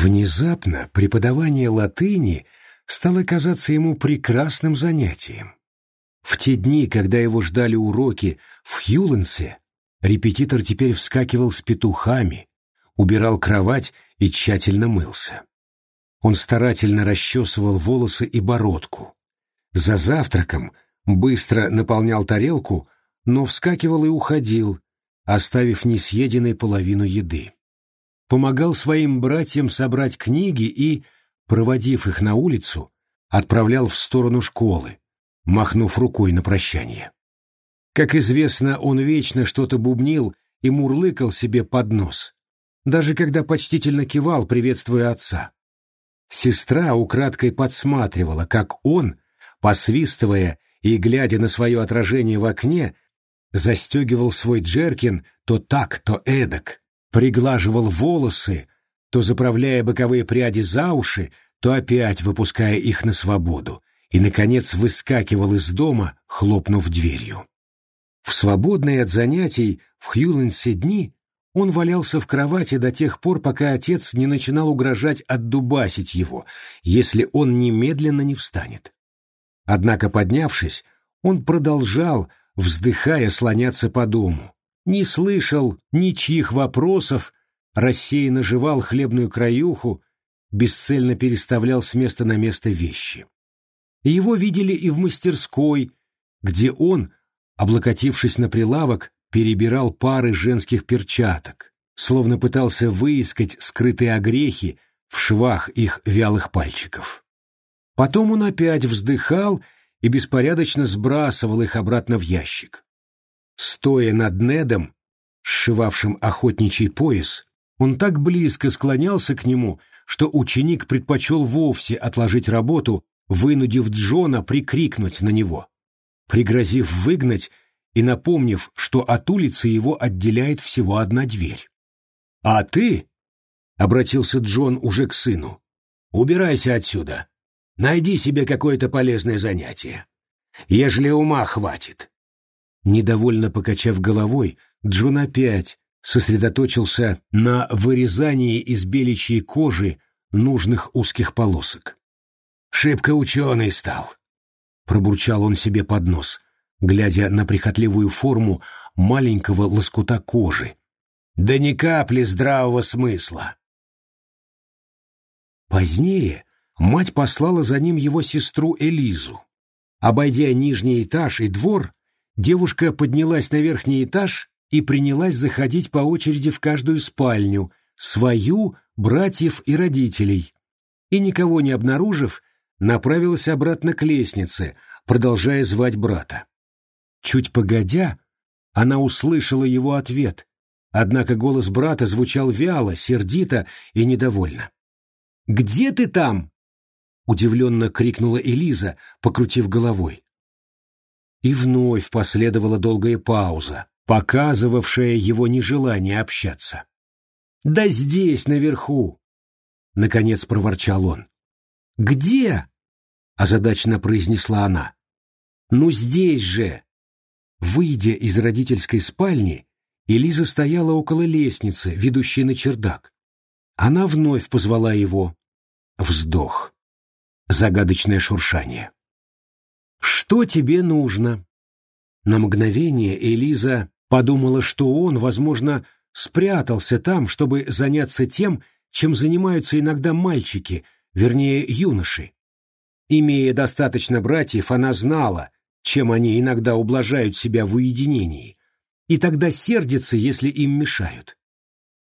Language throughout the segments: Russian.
Внезапно преподавание латыни стало казаться ему прекрасным занятием. В те дни, когда его ждали уроки в Хьюленсе, репетитор теперь вскакивал с петухами, убирал кровать и тщательно мылся. Он старательно расчесывал волосы и бородку. За завтраком быстро наполнял тарелку, но вскакивал и уходил, оставив несъеденной половину еды. Помогал своим братьям собрать книги и, проводив их на улицу, отправлял в сторону школы, махнув рукой на прощание. Как известно, он вечно что-то бубнил и мурлыкал себе под нос, даже когда почтительно кивал, приветствуя отца. Сестра украдкой подсматривала, как он, посвистывая и глядя на свое отражение в окне, застегивал свой джеркин то так, то эдак, приглаживал волосы, то заправляя боковые пряди за уши, то опять выпуская их на свободу, и, наконец, выскакивал из дома, хлопнув дверью. В свободные от занятий в Хьюленсе дни он валялся в кровати до тех пор, пока отец не начинал угрожать отдубасить его, если он немедленно не встанет. Однако, поднявшись, он продолжал, вздыхая, слоняться по дому. Не слышал ничьих вопросов, рассеянно жевал хлебную краюху, бесцельно переставлял с места на место вещи. Его видели и в мастерской, где он, облокотившись на прилавок, перебирал пары женских перчаток, словно пытался выискать скрытые огрехи в швах их вялых пальчиков. Потом он опять вздыхал и беспорядочно сбрасывал их обратно в ящик. Стоя над Недом, сшивавшим охотничий пояс, он так близко склонялся к нему, что ученик предпочел вовсе отложить работу, вынудив Джона прикрикнуть на него. Пригрозив выгнать, и напомнив, что от улицы его отделяет всего одна дверь. «А ты?» — обратился Джон уже к сыну. «Убирайся отсюда. Найди себе какое-то полезное занятие. Ежели ума хватит». Недовольно покачав головой, Джон опять сосредоточился на вырезании из беличьей кожи нужных узких полосок. «Шибко ученый стал», — пробурчал он себе под нос, глядя на прихотливую форму маленького лоскута кожи. Да ни капли здравого смысла. Позднее мать послала за ним его сестру Элизу. Обойдя нижний этаж и двор, девушка поднялась на верхний этаж и принялась заходить по очереди в каждую спальню, свою, братьев и родителей, и, никого не обнаружив, направилась обратно к лестнице, продолжая звать брата. Чуть погодя, она услышала его ответ, однако голос брата звучал вяло, сердито и недовольно. «Где ты там?» — удивленно крикнула Элиза, покрутив головой. И вновь последовала долгая пауза, показывавшая его нежелание общаться. «Да здесь, наверху!» — наконец проворчал он. «Где?» — озадаченно произнесла она. «Ну здесь же!» Выйдя из родительской спальни, Элиза стояла около лестницы, ведущей на чердак. Она вновь позвала его. Вздох. Загадочное шуршание. «Что тебе нужно?» На мгновение Элиза подумала, что он, возможно, спрятался там, чтобы заняться тем, чем занимаются иногда мальчики, вернее, юноши. Имея достаточно братьев, она знала, чем они иногда ублажают себя в уединении, и тогда сердятся, если им мешают.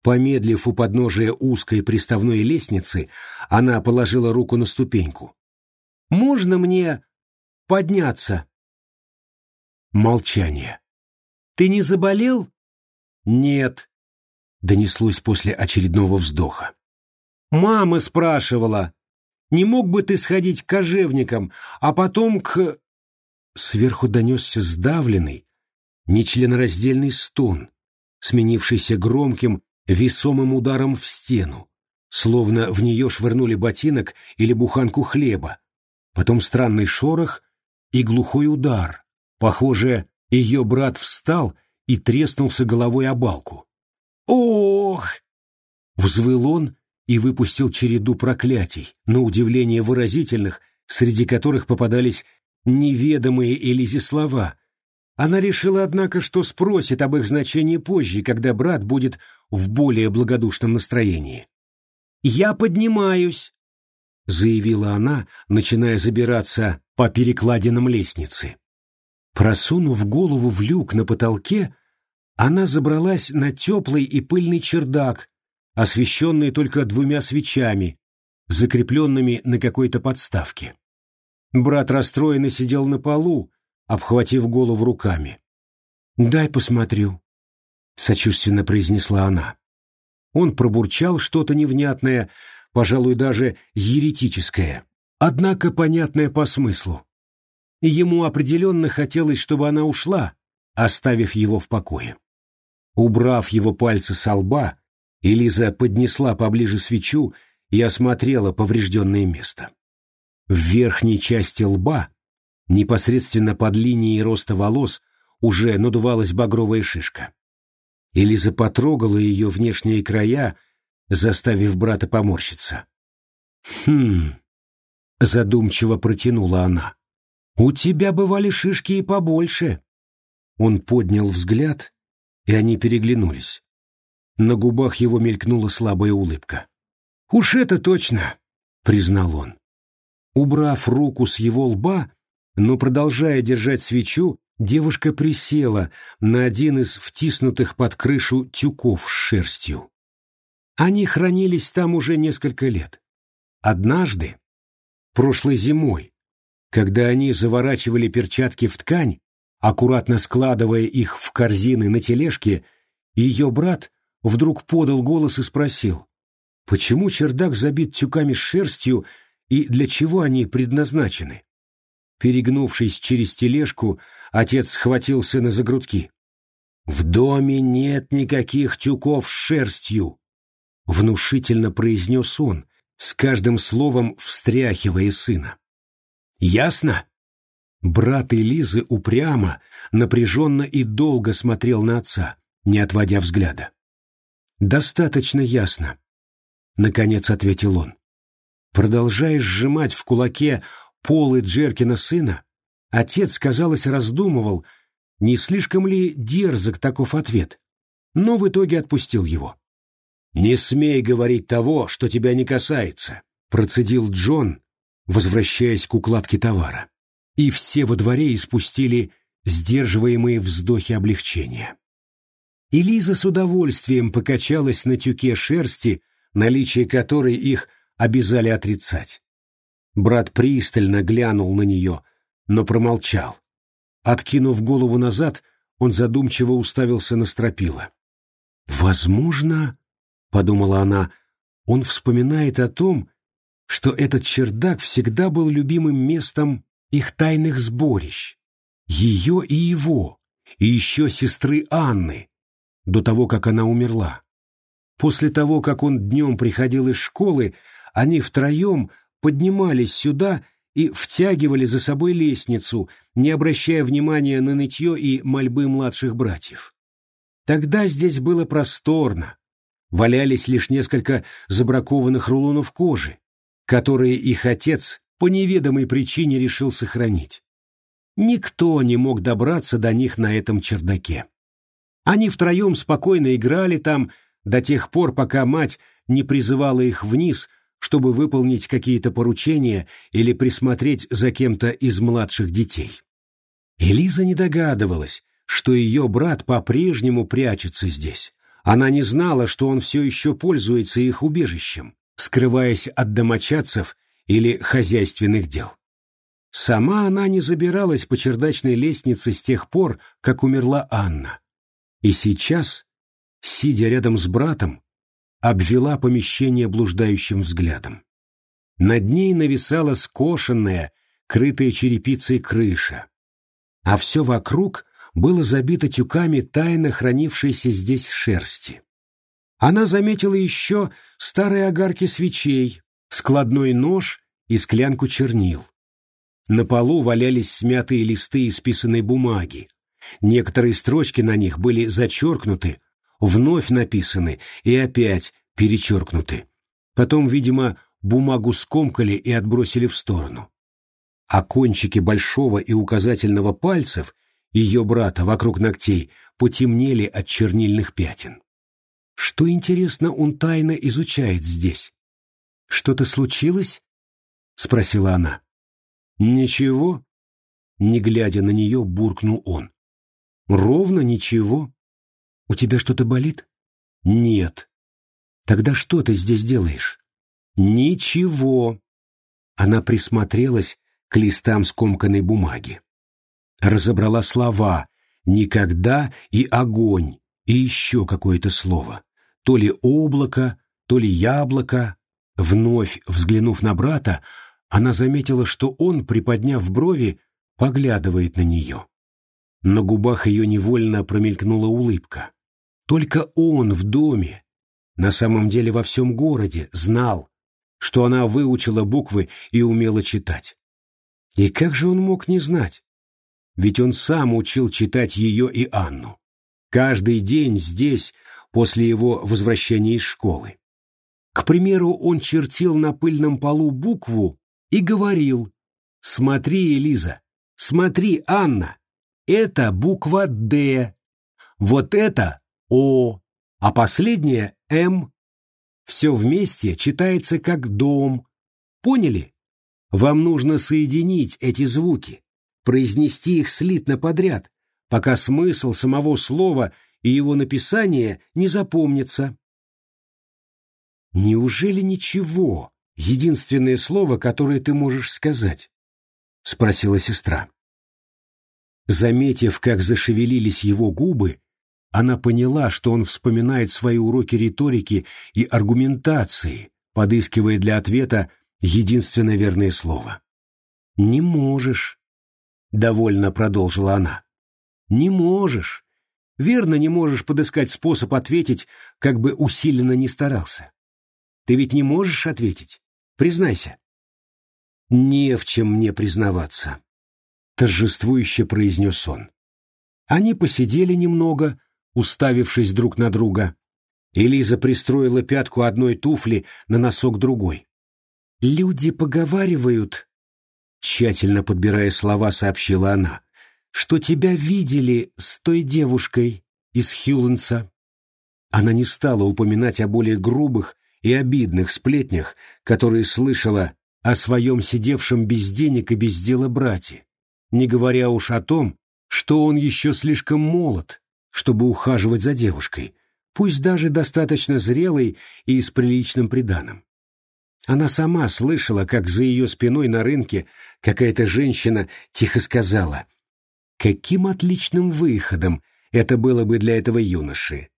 Помедлив у подножия узкой приставной лестницы, она положила руку на ступеньку. «Можно мне подняться?» Молчание. «Ты не заболел?» «Нет», — донеслось после очередного вздоха. «Мама спрашивала, не мог бы ты сходить к кожевникам, а потом к...» Сверху донесся сдавленный, нечленораздельный стон, сменившийся громким, весомым ударом в стену, словно в нее швырнули ботинок или буханку хлеба, потом странный шорох и глухой удар. Похоже, ее брат встал и треснулся головой о балку. «Ох!» — взвыл он и выпустил череду проклятий, на удивление выразительных, среди которых попадались неведомые Элизе слова. Она решила, однако, что спросит об их значении позже, когда брат будет в более благодушном настроении. «Я поднимаюсь», — заявила она, начиная забираться по перекладинам лестницы. Просунув голову в люк на потолке, она забралась на теплый и пыльный чердак, освещенный только двумя свечами, закрепленными на какой-то подставке. Брат расстроенно сидел на полу, обхватив голову руками. «Дай посмотрю», — сочувственно произнесла она. Он пробурчал что-то невнятное, пожалуй, даже еретическое, однако понятное по смыслу. Ему определенно хотелось, чтобы она ушла, оставив его в покое. Убрав его пальцы со лба, Элиза поднесла поближе свечу и осмотрела поврежденное место. В верхней части лба, непосредственно под линией роста волос, уже надувалась багровая шишка. Элиза потрогала ее внешние края, заставив брата поморщиться. «Хм...» — задумчиво протянула она. «У тебя бывали шишки и побольше». Он поднял взгляд и они переглянулись. На губах его мелькнула слабая улыбка. «Уж это точно!» — признал он. Убрав руку с его лба, но продолжая держать свечу, девушка присела на один из втиснутых под крышу тюков с шерстью. Они хранились там уже несколько лет. Однажды, прошлой зимой, когда они заворачивали перчатки в ткань, Аккуратно складывая их в корзины на тележке, ее брат вдруг подал голос и спросил, почему чердак забит тюками с шерстью и для чего они предназначены? Перегнувшись через тележку, отец схватил сына за грудки. «В доме нет никаких тюков с шерстью», — внушительно произнес он, с каждым словом встряхивая сына. «Ясно?» Брат Элизы упрямо, напряженно и долго смотрел на отца, не отводя взгляда. «Достаточно ясно», — наконец ответил он. Продолжая сжимать в кулаке полы Джеркина сына, отец, казалось, раздумывал, не слишком ли дерзок таков ответ, но в итоге отпустил его. «Не смей говорить того, что тебя не касается», — процедил Джон, возвращаясь к укладке товара и все во дворе испустили сдерживаемые вздохи облегчения. Элиза с удовольствием покачалась на тюке шерсти, наличие которой их обязали отрицать. Брат пристально глянул на нее, но промолчал. Откинув голову назад, он задумчиво уставился на стропила. «Возможно, — подумала она, — он вспоминает о том, что этот чердак всегда был любимым местом их тайных сборищ, ее и его, и еще сестры Анны, до того, как она умерла. После того, как он днем приходил из школы, они втроем поднимались сюда и втягивали за собой лестницу, не обращая внимания на нытье и мольбы младших братьев. Тогда здесь было просторно, валялись лишь несколько забракованных рулонов кожи, которые их отец по неведомой причине решил сохранить. Никто не мог добраться до них на этом чердаке. Они втроем спокойно играли там до тех пор, пока мать не призывала их вниз, чтобы выполнить какие-то поручения или присмотреть за кем-то из младших детей. Элиза не догадывалась, что ее брат по-прежнему прячется здесь. Она не знала, что он все еще пользуется их убежищем, скрываясь от домочадцев или хозяйственных дел. Сама она не забиралась по чердачной лестнице с тех пор, как умерла Анна. И сейчас, сидя рядом с братом, обвела помещение блуждающим взглядом. Над ней нависала скошенная, крытая черепицей крыша, а все вокруг было забито тюками тайно хранившейся здесь шерсти. Она заметила еще старые огарки свечей, складной нож и склянку чернил. На полу валялись смятые листы исписанной бумаги. Некоторые строчки на них были зачеркнуты, вновь написаны и опять перечеркнуты. Потом, видимо, бумагу скомкали и отбросили в сторону. А кончики большого и указательного пальцев ее брата вокруг ногтей потемнели от чернильных пятен. Что, интересно, он тайно изучает здесь? Что-то случилось? — спросила она. «Ничего?» Не глядя на нее, буркнул он. «Ровно ничего. У тебя что-то болит?» «Нет». «Тогда что ты здесь делаешь?» «Ничего». Она присмотрелась к листам скомканной бумаги. Разобрала слова «никогда» и «огонь» и еще какое-то слово. То ли облако, то ли яблоко. Вновь взглянув на брата, она заметила, что он, приподняв брови, поглядывает на нее. На губах ее невольно промелькнула улыбка. Только он в доме, на самом деле во всем городе, знал, что она выучила буквы и умела читать. И как же он мог не знать? Ведь он сам учил читать ее и Анну. Каждый день здесь, после его возвращения из школы. К примеру, он чертил на пыльном полу букву и говорил «Смотри, Элиза, смотри, Анна, это буква «Д», вот это «О», а последняя «М». Все вместе читается как «дом». Поняли? Вам нужно соединить эти звуки, произнести их слитно подряд, пока смысл самого слова и его написание не запомнится. Неужели ничего? единственное слово, которое ты можешь сказать?» — спросила сестра. Заметив, как зашевелились его губы, она поняла, что он вспоминает свои уроки риторики и аргументации, подыскивая для ответа единственное верное слово. «Не можешь», — довольно продолжила она. «Не можешь. Верно, не можешь подыскать способ ответить, как бы усиленно не старался. Ты ведь не можешь ответить? Признайся. Не в чем мне признаваться, торжествующе произнес он. Они посидели немного, уставившись друг на друга. Элиза пристроила пятку одной туфли на носок другой. «Люди поговаривают», — тщательно подбирая слова, сообщила она, «что тебя видели с той девушкой из Хьюленса». Она не стала упоминать о более грубых и обидных сплетнях, которые слышала о своем сидевшем без денег и без дела брате, не говоря уж о том, что он еще слишком молод, чтобы ухаживать за девушкой, пусть даже достаточно зрелой и с приличным приданым. Она сама слышала, как за ее спиной на рынке какая-то женщина тихо сказала, «Каким отличным выходом это было бы для этого юноши!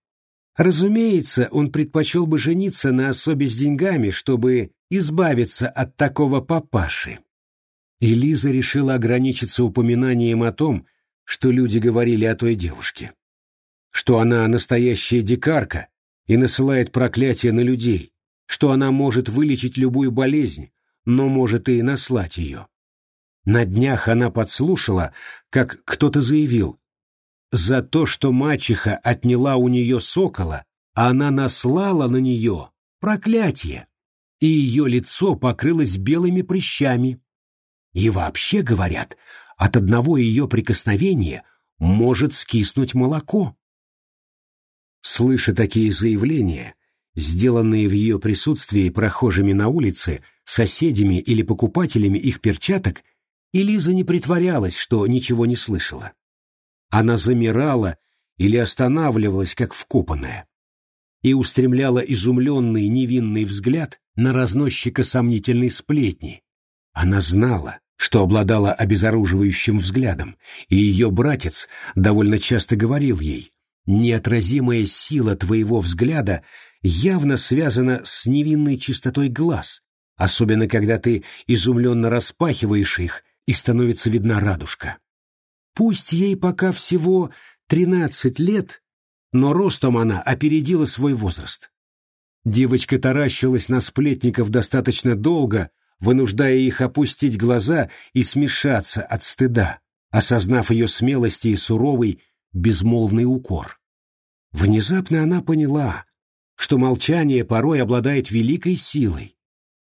Разумеется, он предпочел бы жениться на особе с деньгами, чтобы избавиться от такого папаши. И Лиза решила ограничиться упоминанием о том, что люди говорили о той девушке. Что она настоящая дикарка и насылает проклятие на людей, что она может вылечить любую болезнь, но может и наслать ее. На днях она подслушала, как кто-то заявил, за то, что мачеха отняла у нее сокола, она наслала на нее проклятие, и ее лицо покрылось белыми прыщами. И вообще, говорят, от одного ее прикосновения может скиснуть молоко. Слыша такие заявления, сделанные в ее присутствии прохожими на улице, соседями или покупателями их перчаток, Элиза не притворялась, что ничего не слышала. Она замирала или останавливалась, как вкопанная, и устремляла изумленный невинный взгляд на разносчика сомнительной сплетни. Она знала, что обладала обезоруживающим взглядом, и ее братец довольно часто говорил ей, «Неотразимая сила твоего взгляда явно связана с невинной чистотой глаз, особенно когда ты изумленно распахиваешь их, и становится видна радужка. Пусть ей пока всего тринадцать лет, но ростом она опередила свой возраст. Девочка таращилась на сплетников достаточно долго, вынуждая их опустить глаза и смешаться от стыда, осознав ее смелости и суровый, безмолвный укор. Внезапно она поняла, что молчание порой обладает великой силой.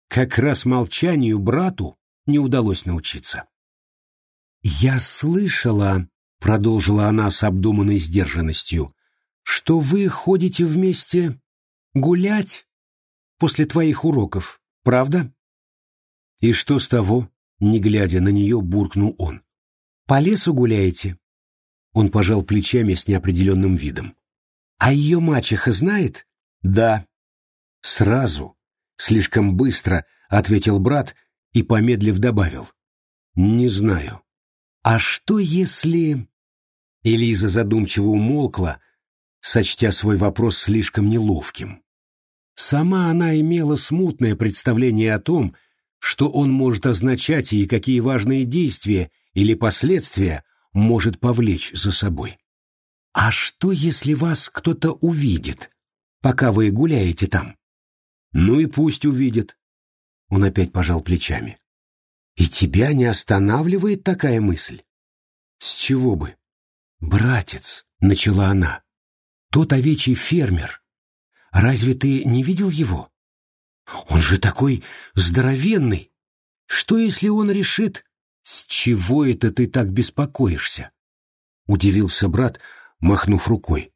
Как раз молчанию брату не удалось научиться. «Я слышала», — продолжила она с обдуманной сдержанностью, «что вы ходите вместе гулять после твоих уроков, правда?» «И что с того?» — не глядя на нее, буркнул он. «По лесу гуляете?» Он пожал плечами с неопределенным видом. «А ее мачеха знает?» «Да». «Сразу, слишком быстро», — ответил брат и, помедлив, добавил. «Не знаю». «А что если...» Элиза задумчиво умолкла, сочтя свой вопрос слишком неловким. Сама она имела смутное представление о том, что он может означать и какие важные действия или последствия может повлечь за собой. А что, если вас кто-то увидит, пока вы гуляете там? Ну и пусть увидит. Он опять пожал плечами. И тебя не останавливает такая мысль? С чего бы? Братец, начала она. Тот овечий фермер. Разве ты не видел его? Он же такой здоровенный. Что, если он решит... С чего это ты так беспокоишься? Удивился брат, махнув рукой.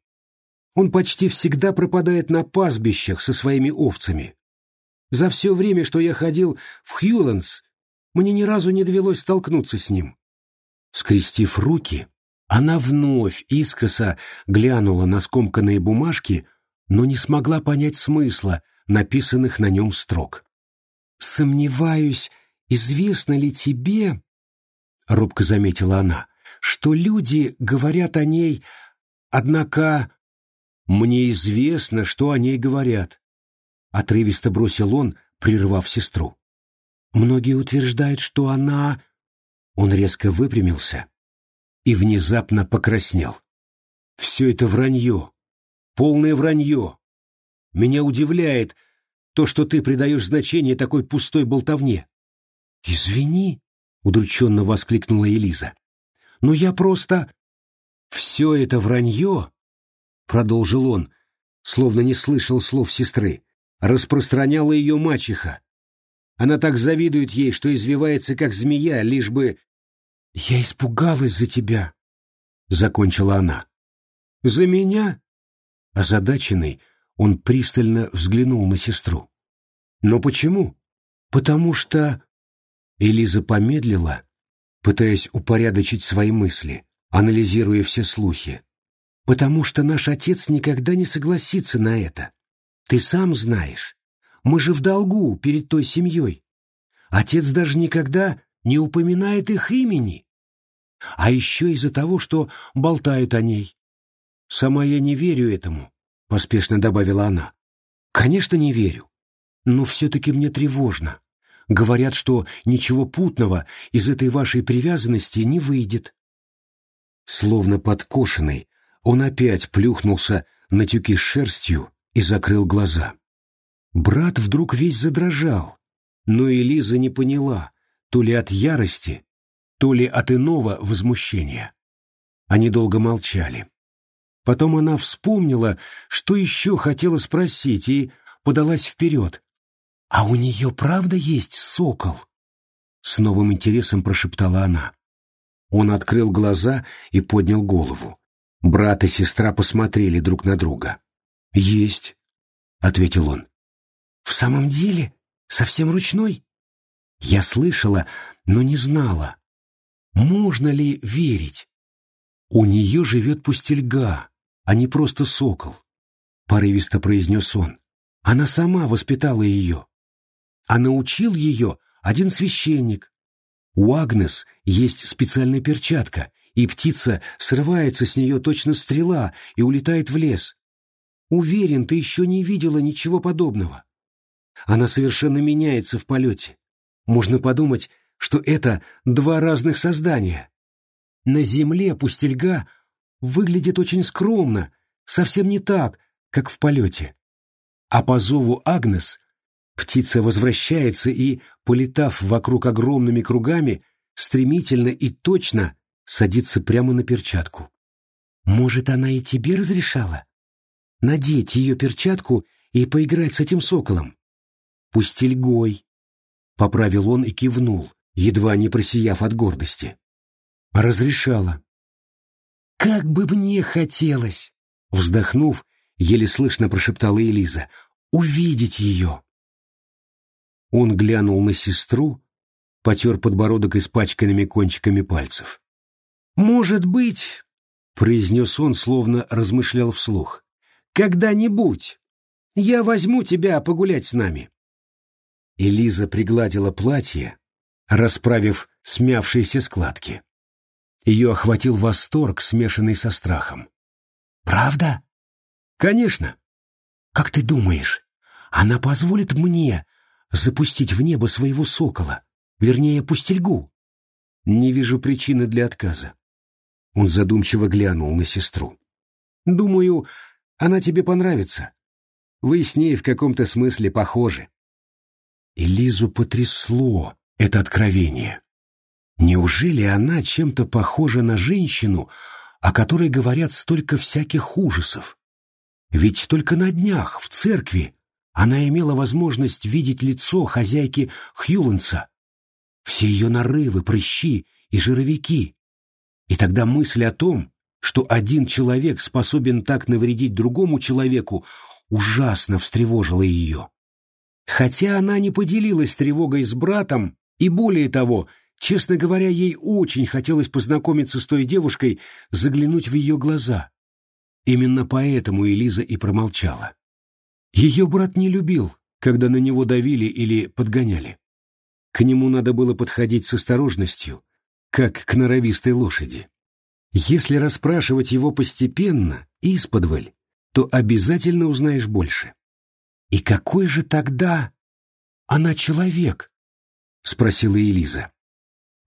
Он почти всегда пропадает на пастбищах со своими овцами. За все время, что я ходил в Хьюландс, мне ни разу не довелось столкнуться с ним. Скрестив руки, она вновь искоса глянула на скомканные бумажки, но не смогла понять смысла написанных на нем строк. «Сомневаюсь, известно ли тебе, — робко заметила она, — что люди говорят о ней, однако мне известно, что о ней говорят, — отрывисто бросил он, прервав сестру. Многие утверждают, что она... Он резко выпрямился и внезапно покраснел. Все это вранье, полное вранье. Меня удивляет то, что ты придаешь значение такой пустой болтовне. Извини, удрученно воскликнула Элиза. Но я просто... Все это вранье, продолжил он, словно не слышал слов сестры, распространяла ее мачеха. Она так завидует ей, что извивается, как змея, лишь бы... «Я испугалась за тебя», — закончила она. «За меня?» Озадаченный, он пристально взглянул на сестру. «Но почему?» «Потому что...» Элиза помедлила, пытаясь упорядочить свои мысли, анализируя все слухи. «Потому что наш отец никогда не согласится на это. Ты сам знаешь. Мы же в долгу перед той семьей. Отец даже никогда не упоминает их имени. А еще из-за того, что болтают о ней. Сама я не верю этому, — поспешно добавила она. Конечно, не верю. Но все-таки мне тревожно. Говорят, что ничего путного из этой вашей привязанности не выйдет. Словно подкошенный, он опять плюхнулся на тюки с шерстью и закрыл глаза. Брат вдруг весь задрожал, но Элиза не поняла, то ли от ярости, то ли от иного возмущения. Они долго молчали. Потом она вспомнила, что еще хотела спросить, и подалась вперед. «А у нее правда есть сокол?» С новым интересом прошептала она. Он открыл глаза и поднял голову. Брат и сестра посмотрели друг на друга. «Есть», — ответил он. «В самом деле? Совсем ручной?» Я слышала, но не знала. Можно ли верить? У нее живет пустельга, а не просто сокол, — порывисто произнес он. Она сама воспитала ее а научил ее один священник. У Агнес есть специальная перчатка, и птица срывается с нее точно стрела и улетает в лес. Уверен, ты еще не видела ничего подобного. Она совершенно меняется в полете. Можно подумать, что это два разных создания. На земле пустельга выглядит очень скромно, совсем не так, как в полете. А по зову Агнес Птица возвращается и, полетав вокруг огромными кругами, стремительно и точно садится прямо на перчатку. «Может, она и тебе разрешала?» надеть ее перчатку и поиграть с этим соколом. Пустельгой, — поправил он и кивнул, едва не просияв от гордости. Разрешала. «Как бы мне хотелось!» — вздохнув, еле слышно прошептала Элиза. «Увидеть ее!» Он глянул на сестру, потер подбородок испачканными кончиками пальцев. «Может быть, — произнес он, словно размышлял вслух, — когда-нибудь я возьму тебя погулять с нами». Элиза пригладила платье, расправив смявшиеся складки. Ее охватил восторг, смешанный со страхом. «Правда?» «Конечно. Как ты думаешь, она позволит мне запустить в небо своего сокола, вернее, пустельгу?» «Не вижу причины для отказа». Он задумчиво глянул на сестру. «Думаю, она тебе понравится. Вы с ней в каком-то смысле похожи». И Лизу потрясло это откровение. Неужели она чем-то похожа на женщину, о которой говорят столько всяких ужасов? Ведь только на днях в церкви она имела возможность видеть лицо хозяйки Хьюленса, все ее нарывы, прыщи и жировики. И тогда мысль о том, что один человек способен так навредить другому человеку, ужасно встревожила ее. Хотя она не поделилась тревогой с братом, и более того, честно говоря, ей очень хотелось познакомиться с той девушкой, заглянуть в ее глаза. Именно поэтому Элиза и промолчала. Ее брат не любил, когда на него давили или подгоняли. К нему надо было подходить с осторожностью, как к норовистой лошади. Если расспрашивать его постепенно, исподволь, то обязательно узнаешь больше. «И какой же тогда она человек?» — спросила Элиза.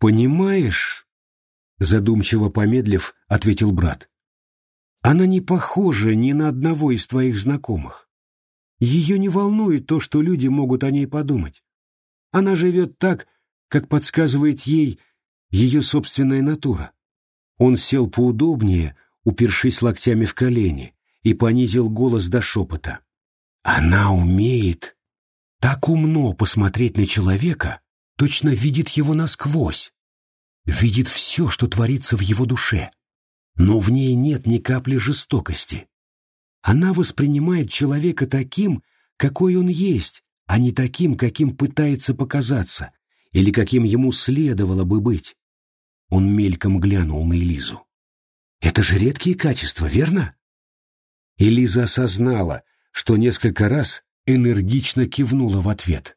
«Понимаешь?» — задумчиво помедлив, ответил брат. «Она не похожа ни на одного из твоих знакомых. Ее не волнует то, что люди могут о ней подумать. Она живет так, как подсказывает ей ее собственная натура. Он сел поудобнее, упершись локтями в колени, и понизил голос до шепота. Она умеет так умно посмотреть на человека, точно видит его насквозь, видит все, что творится в его душе, но в ней нет ни капли жестокости. Она воспринимает человека таким, какой он есть, а не таким, каким пытается показаться, или каким ему следовало бы быть. Он мельком глянул на Элизу. «Это же редкие качества, верно?» Элиза осознала, что несколько раз энергично кивнула в ответ.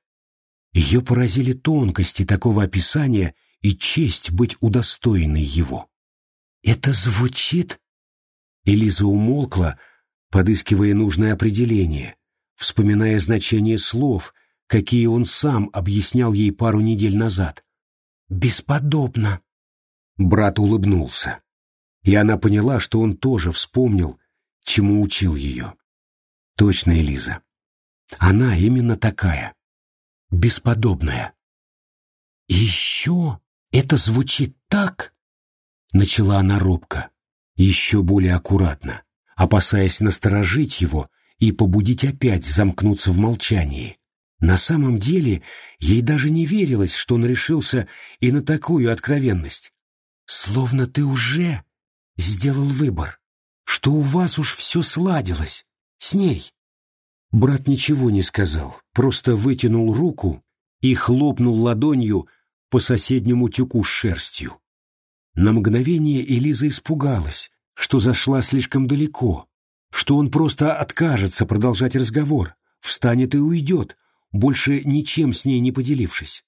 Ее поразили тонкости такого описания и честь быть удостоенной его. «Это звучит...» Элиза умолкла, подыскивая нужное определение, вспоминая значение слов, какие он сам объяснял ей пару недель назад. «Бесподобно!» Брат улыбнулся, и она поняла, что он тоже вспомнил, чему учил ее. Точно, Элиза. Она именно такая. Бесподобная. «Еще это звучит так?» Начала она робко, еще более аккуратно, опасаясь насторожить его и побудить опять замкнуться в молчании. На самом деле ей даже не верилось, что он решился и на такую откровенность. «Словно ты уже сделал выбор, что у вас уж все сладилось, с ней. Брат ничего не сказал, просто вытянул руку и хлопнул ладонью по соседнему тюку с шерстью. На мгновение Элиза испугалась, что зашла слишком далеко, что он просто откажется продолжать разговор, встанет и уйдет, больше ничем с ней не поделившись.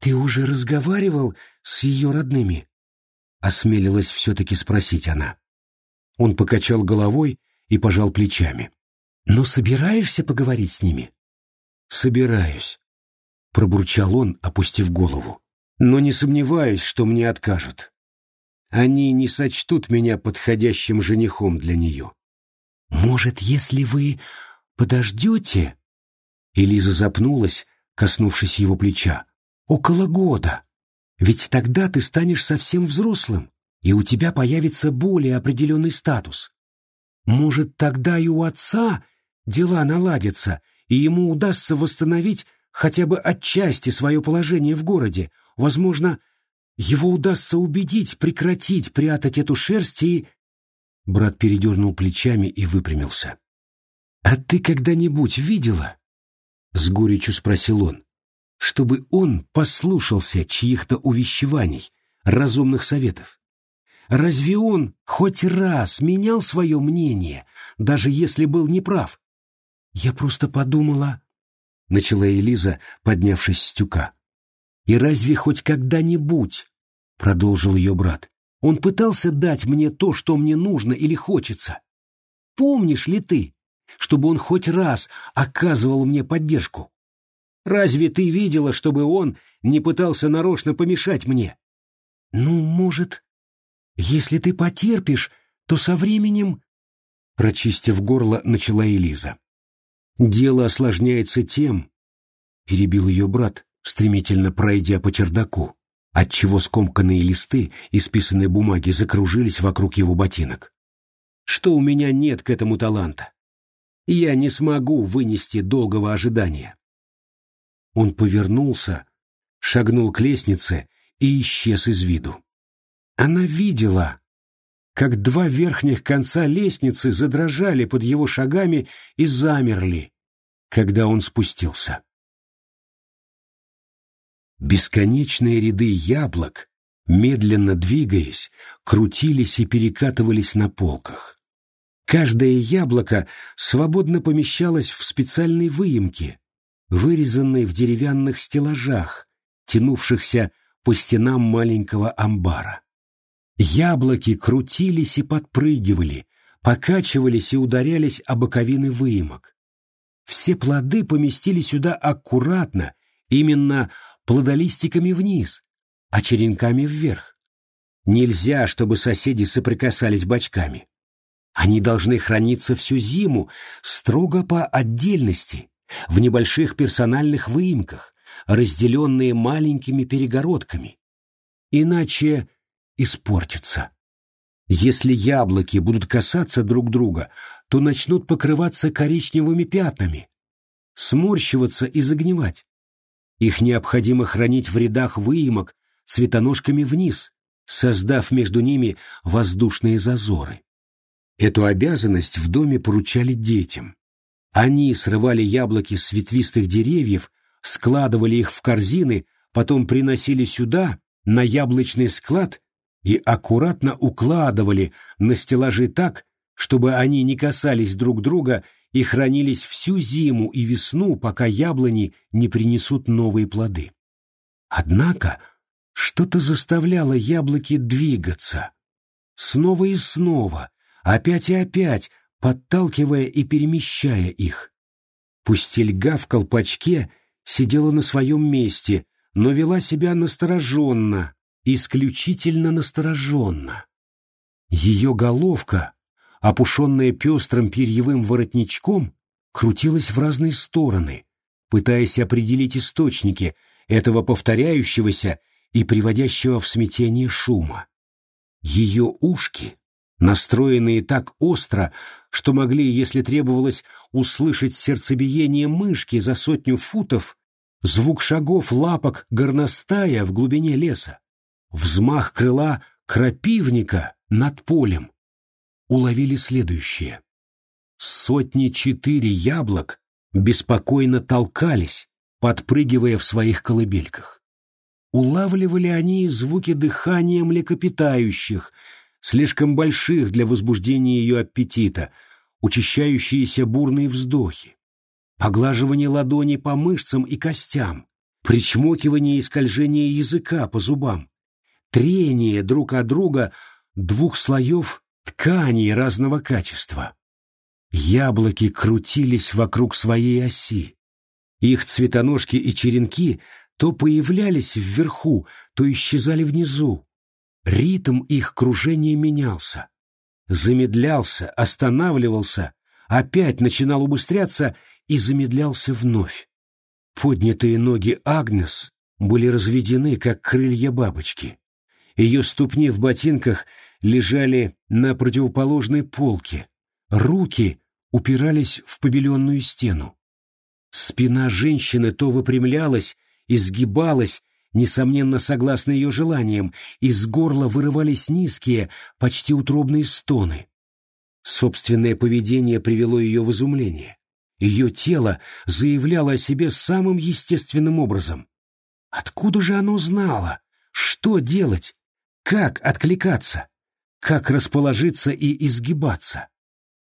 «Ты уже разговаривал с ее родными?» — осмелилась все-таки спросить она. Он покачал головой и пожал плечами. «Но собираешься поговорить с ними?» «Собираюсь», — пробурчал он, опустив голову. «Но не сомневаюсь, что мне откажут. Они не сочтут меня подходящим женихом для нее». «Может, если вы подождете?» Элиза запнулась, коснувшись его плеча. «Около года. Ведь тогда ты станешь совсем взрослым, и у тебя появится более определенный статус. Может, тогда и у отца дела наладятся, и ему удастся восстановить хотя бы отчасти свое положение в городе. Возможно, его удастся убедить прекратить прятать эту шерсть и... Брат передернул плечами и выпрямился. «А ты когда-нибудь видела?» — с горечью спросил он. «Чтобы он послушался чьих-то увещеваний, разумных советов. Разве он хоть раз менял свое мнение, даже если был неправ? Я просто подумала...» — начала Элиза, поднявшись с тюка. «И разве хоть когда-нибудь, — продолжил ее брат, — он пытался дать мне то, что мне нужно или хочется? Помнишь ли ты, чтобы он хоть раз оказывал мне поддержку? Разве ты видела, чтобы он не пытался нарочно помешать мне? Ну, может, если ты потерпишь, то со временем... Прочистив горло, начала Элиза. Дело осложняется тем, перебил ее брат, стремительно пройдя по чердаку, отчего скомканные листы, исписанные бумаги, закружились вокруг его ботинок. Что у меня нет к этому таланта. Я не смогу вынести долгого ожидания. Он повернулся, шагнул к лестнице и исчез из виду. Она видела, как два верхних конца лестницы задрожали под его шагами и замерли, когда он спустился. Бесконечные ряды яблок, медленно двигаясь, крутились и перекатывались на полках. Каждое яблоко свободно помещалось в специальной выемке, вырезанной в деревянных стеллажах, тянувшихся по стенам маленького амбара. Яблоки крутились и подпрыгивали, покачивались и ударялись о боковины выемок. Все плоды поместили сюда аккуратно, именно плодолистиками вниз, а черенками вверх. Нельзя, чтобы соседи соприкасались бочками. Они должны храниться всю зиму строго по отдельности, в небольших персональных выемках, разделенные маленькими перегородками. Иначе испортится. Если яблоки будут касаться друг друга, то начнут покрываться коричневыми пятнами, сморщиваться и загнивать. Их необходимо хранить в рядах выемок цветоножками вниз, создав между ними воздушные зазоры. Эту обязанность в доме поручали детям. Они срывали яблоки с ветвистых деревьев, складывали их в корзины, потом приносили сюда, на яблочный склад и аккуратно укладывали на стеллажи так, чтобы они не касались друг друга и хранились всю зиму и весну, пока яблони не принесут новые плоды. Однако что-то заставляло яблоки двигаться. Снова и снова, опять и опять, подталкивая и перемещая их. Пустельга в колпачке сидела на своем месте, но вела себя настороженно, исключительно настороженно. Ее головка, опушенная пестрым перьевым воротничком, крутилась в разные стороны, пытаясь определить источники этого повторяющегося и приводящего в смятение шума. Ее ушки, настроенные так остро, что могли, если требовалось, услышать сердцебиение мышки за сотню футов, звук шагов лапок горностая в глубине леса, взмах крыла крапивника над полем, уловили следующее. Сотни четыре яблок беспокойно толкались, подпрыгивая в своих колыбельках. Улавливали они звуки дыхания млекопитающих, слишком больших для возбуждения ее аппетита, учащающиеся бурные вздохи, поглаживание ладони по мышцам и костям, причмокивание и скольжение языка по зубам, трение друг от друга двух слоев тканей разного качества. Яблоки крутились вокруг своей оси. Их цветоножки и черенки то появлялись вверху, то исчезали внизу. Ритм их кружения менялся. Замедлялся, останавливался, опять начинал убыстряться и замедлялся вновь. Поднятые ноги Агнес были разведены, как крылья бабочки. Ее ступни в ботинках лежали на противоположной полке, руки упирались в побеленную стену. Спина женщины то выпрямлялась, изгибалась, несомненно, согласно ее желаниям, из горла вырывались низкие, почти утробные стоны. Собственное поведение привело ее в изумление. Ее тело заявляло о себе самым естественным образом. Откуда же оно знало? Что делать? Как откликаться? Как расположиться и изгибаться?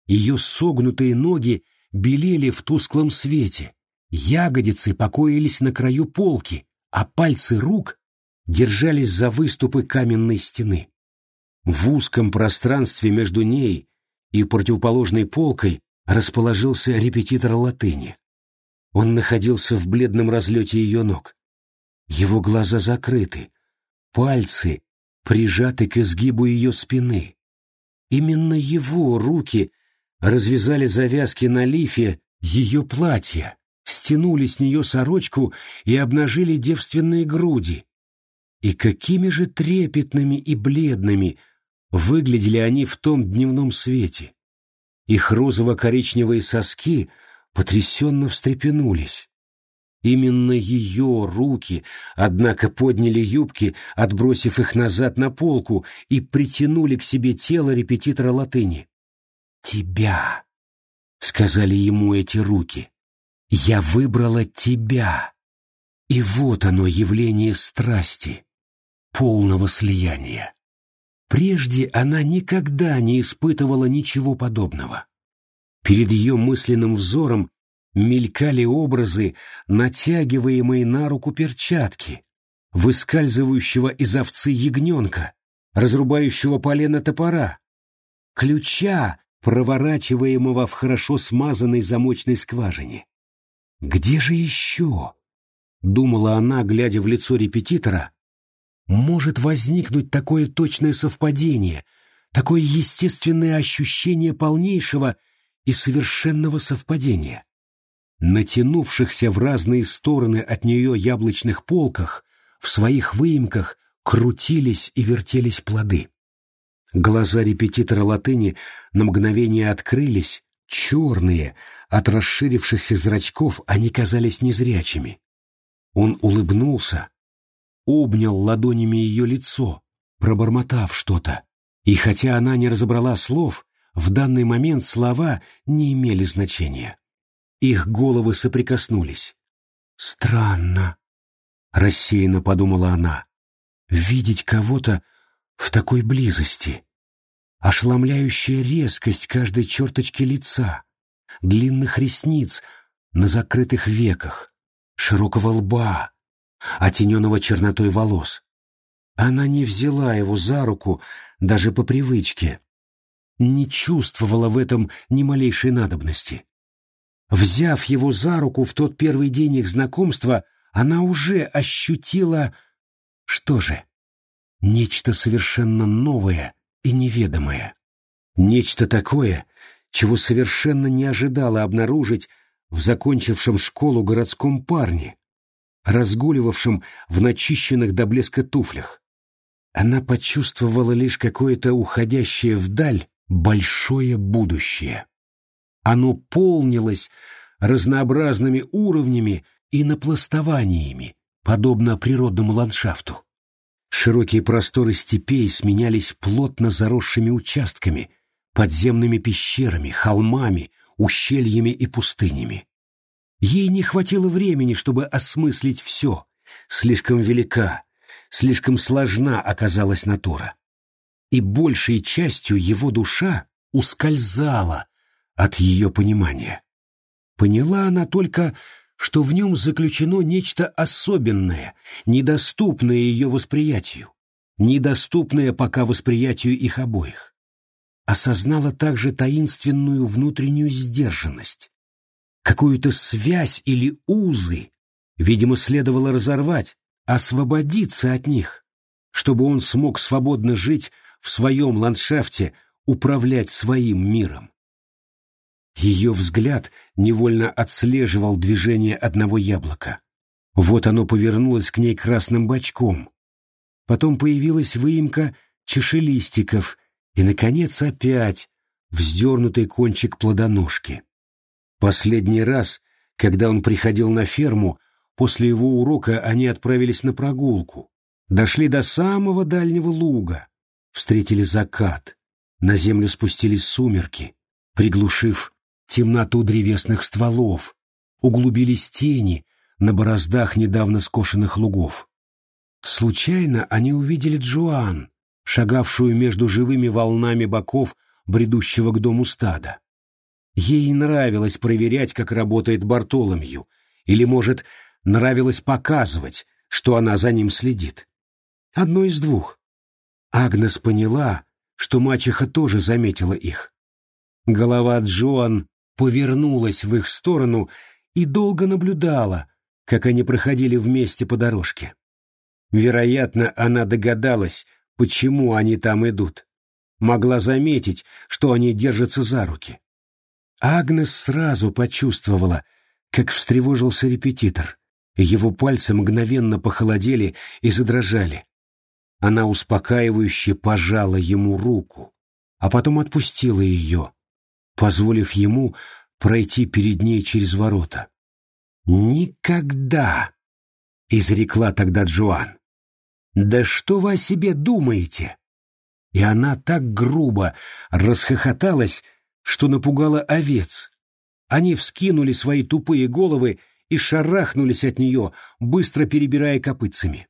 Ее согнутые ноги белели в тусклом свете, ягодицы покоились на краю полки, а пальцы рук держались за выступы каменной стены. В узком пространстве между ней и противоположной полкой расположился репетитор латыни. Он находился в бледном разлете ее ног. Его глаза закрыты, пальцы прижаты к изгибу ее спины. Именно его руки развязали завязки на лифе ее платья, стянули с нее сорочку и обнажили девственные груди. И какими же трепетными и бледными выглядели они в том дневном свете. Их розово-коричневые соски потрясенно встрепенулись. Именно ее руки, однако, подняли юбки, отбросив их назад на полку, и притянули к себе тело репетитора латыни. «Тебя!» — сказали ему эти руки. «Я выбрала тебя!» И вот оно явление страсти, полного слияния. Прежде она никогда не испытывала ничего подобного. Перед ее мысленным взором мелькали образы, натягиваемые на руку перчатки, выскальзывающего из овцы ягненка, разрубающего полено топора, ключа, проворачиваемого в хорошо смазанной замочной скважине. «Где же еще?» — думала она, глядя в лицо репетитора. «Может возникнуть такое точное совпадение, такое естественное ощущение полнейшего и совершенного совпадения?» Натянувшихся в разные стороны от нее яблочных полках, в своих выемках крутились и вертелись плоды. Глаза репетитора латыни на мгновение открылись, черные, от расширившихся зрачков они казались незрячими. Он улыбнулся, обнял ладонями ее лицо, пробормотав что-то, и хотя она не разобрала слов, в данный момент слова не имели значения. Их головы соприкоснулись. «Странно», — рассеянно подумала она, — «видеть кого-то в такой близости ошеломляющая резкость каждой черточки лица, длинных ресниц на закрытых веках, широкого лба, отененного чернотой волос. Она не взяла его за руку даже по привычке, не чувствовала в этом ни малейшей надобности. Взяв его за руку в тот первый день их знакомства, она уже ощутила... Что же? Нечто совершенно новое и неведомое. Нечто такое, чего совершенно не ожидала обнаружить в закончившем школу городском парне, разгуливавшем в начищенных до блеска туфлях. Она почувствовала лишь какое-то уходящее вдаль большое будущее. Оно полнилось разнообразными уровнями и напластованиями, подобно природному ландшафту. Широкие просторы степей сменялись плотно заросшими участками, подземными пещерами, холмами, ущельями и пустынями. Ей не хватило времени, чтобы осмыслить все. Слишком велика, слишком сложна оказалась натура. И большей частью его душа ускользала от ее понимания. Поняла она только, что в нем заключено нечто особенное, недоступное ее восприятию, недоступное пока восприятию их обоих. Осознала также таинственную внутреннюю сдержанность. Какую-то связь или узы, видимо, следовало разорвать, освободиться от них, чтобы он смог свободно жить в своем ландшафте, управлять своим миром. Ее взгляд невольно отслеживал движение одного яблока. Вот оно повернулось к ней красным бочком. Потом появилась выемка чешелистиков, и, наконец, опять вздернутый кончик плодоножки. Последний раз, когда он приходил на ферму, после его урока они отправились на прогулку, дошли до самого дальнего луга, встретили закат, на землю спустились сумерки, приглушив темноту древесных стволов, углубились тени на бороздах недавно скошенных лугов. Случайно они увидели Джоан, шагавшую между живыми волнами боков бредущего к дому стада. Ей нравилось проверять, как работает Бартоломью, или, может, нравилось показывать, что она за ним следит. Одно из двух. Агнес поняла, что мачеха тоже заметила их. Голова Джоан повернулась в их сторону и долго наблюдала, как они проходили вместе по дорожке. Вероятно, она догадалась, почему они там идут. Могла заметить, что они держатся за руки. Агнес сразу почувствовала, как встревожился репетитор. Его пальцы мгновенно похолодели и задрожали. Она успокаивающе пожала ему руку, а потом отпустила ее, позволив ему пройти перед ней через ворота. «Никогда!» — изрекла тогда Джоан. «Да что вы о себе думаете?» И она так грубо расхохоталась, что напугала овец. Они вскинули свои тупые головы и шарахнулись от нее, быстро перебирая копытцами.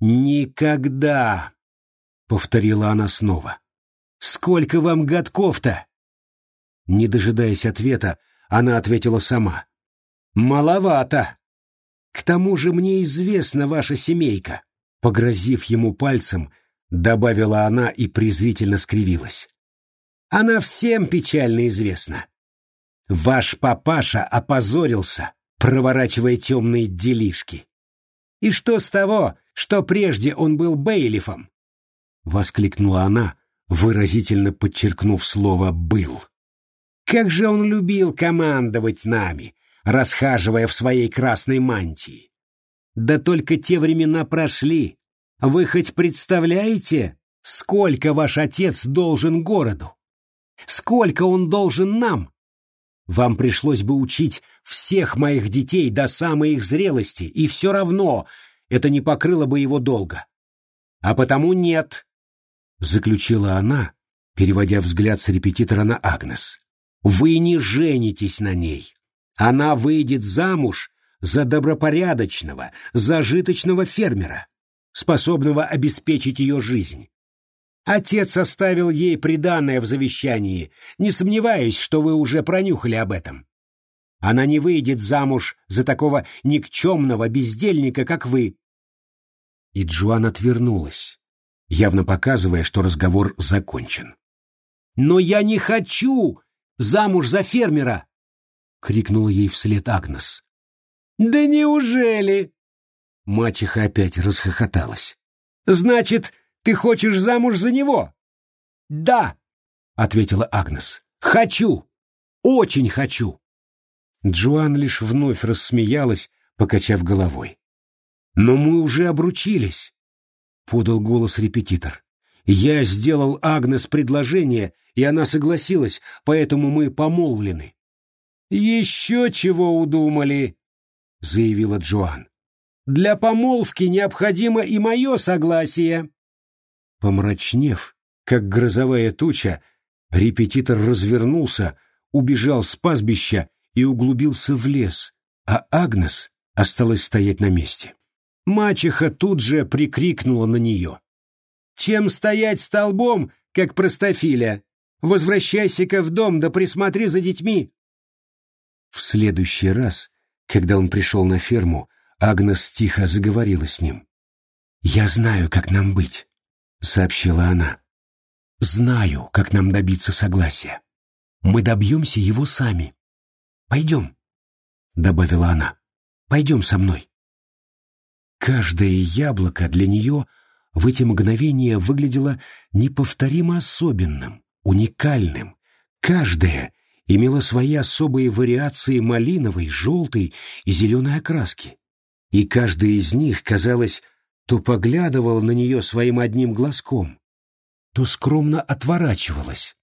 «Никогда!» — повторила она снова. «Сколько вам годков-то?» Не дожидаясь ответа, она ответила сама. «Маловато. К тому же мне известна ваша семейка». Погрозив ему пальцем, добавила она и презрительно скривилась. «Она всем печально известна. Ваш папаша опозорился, проворачивая темные делишки. И что с того, что прежде он был бейлифом?» — воскликнула она, выразительно подчеркнув слово «был». «Как же он любил командовать нами, расхаживая в своей красной мантии! Да только те времена прошли. Вы хоть представляете, сколько ваш отец должен городу? Сколько он должен нам? Вам пришлось бы учить всех моих детей до самой их зрелости, и все равно это не покрыло бы его долга. А потому нет, — заключила она, переводя взгляд с репетитора на Агнес. Вы не женитесь на ней. Она выйдет замуж за добропорядочного, зажиточного фермера, способного обеспечить ее жизнь. Отец оставил ей приданное в завещании, не сомневаясь, что вы уже пронюхали об этом. Она не выйдет замуж за такого никчемного бездельника, как вы, и Джоан отвернулась, явно показывая, что разговор закончен. «Но я не хочу замуж за фермера!» — крикнула ей вслед Агнес. «Да неужели?» Мачеха опять расхохоталась. «Значит, ты хочешь замуж за него?» «Да», — ответила Агнес. «Хочу! Очень хочу!» Джоан лишь вновь рассмеялась, покачав головой. «Но мы уже обручились», — подал голос репетитор. «Я сделал Агнес предложение, и она согласилась, поэтому мы помолвлены». «Еще чего удумали», — заявила Джоан. «Для помолвки необходимо и мое согласие». Помрачнев, как грозовая туча, репетитор развернулся, убежал с пастбища и углубился в лес, а Агнес осталась стоять на месте. Мачеха тут же прикрикнула на нее. «Чем стоять столбом, как простофиля? Возвращайся-ка в дом да присмотри за детьми!» В следующий раз, когда он пришел на ферму, Агнес тихо заговорила с ним. «Я знаю, как нам быть», — сообщила она. «Знаю, как нам добиться согласия. Мы добьемся его сами. Пойдем», — добавила она. «Пойдем со мной». Каждое яблоко для нее в эти мгновения выглядело неповторимо особенным, уникальным. Каждое имело свои особые вариации малиновой, желтой и зеленой окраски. И каждая из них, казалось, то поглядывала на нее своим одним глазком, то скромно отворачивалась.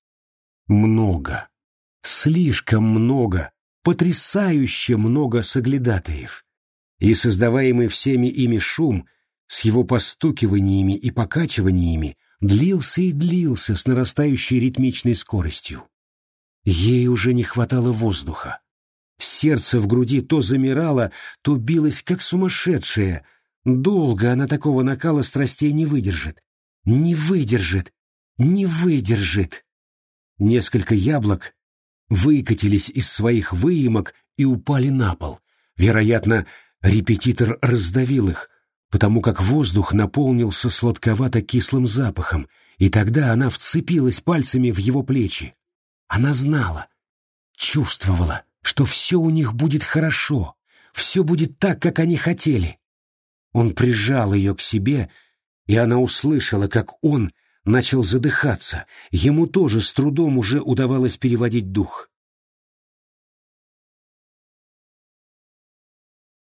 Много. Слишком много, потрясающе много соглядатаев. И создаваемый всеми ими шум с его постукиваниями и покачиваниями длился и длился с нарастающей ритмичной скоростью. Ей уже не хватало воздуха. Сердце в груди то замирало, то билось, как сумасшедшее. Долго она такого накала страстей не выдержит. Не выдержит, не выдержит. Несколько яблок выкатились из своих выемок и упали на пол. Вероятно, репетитор раздавил их, потому как воздух наполнился сладковато-кислым запахом, и тогда она вцепилась пальцами в его плечи. Она знала, чувствовала, что все у них будет хорошо, все будет так, как они хотели. Он прижал ее к себе, и она услышала, как он начал задыхаться, ему тоже с трудом уже удавалось переводить дух.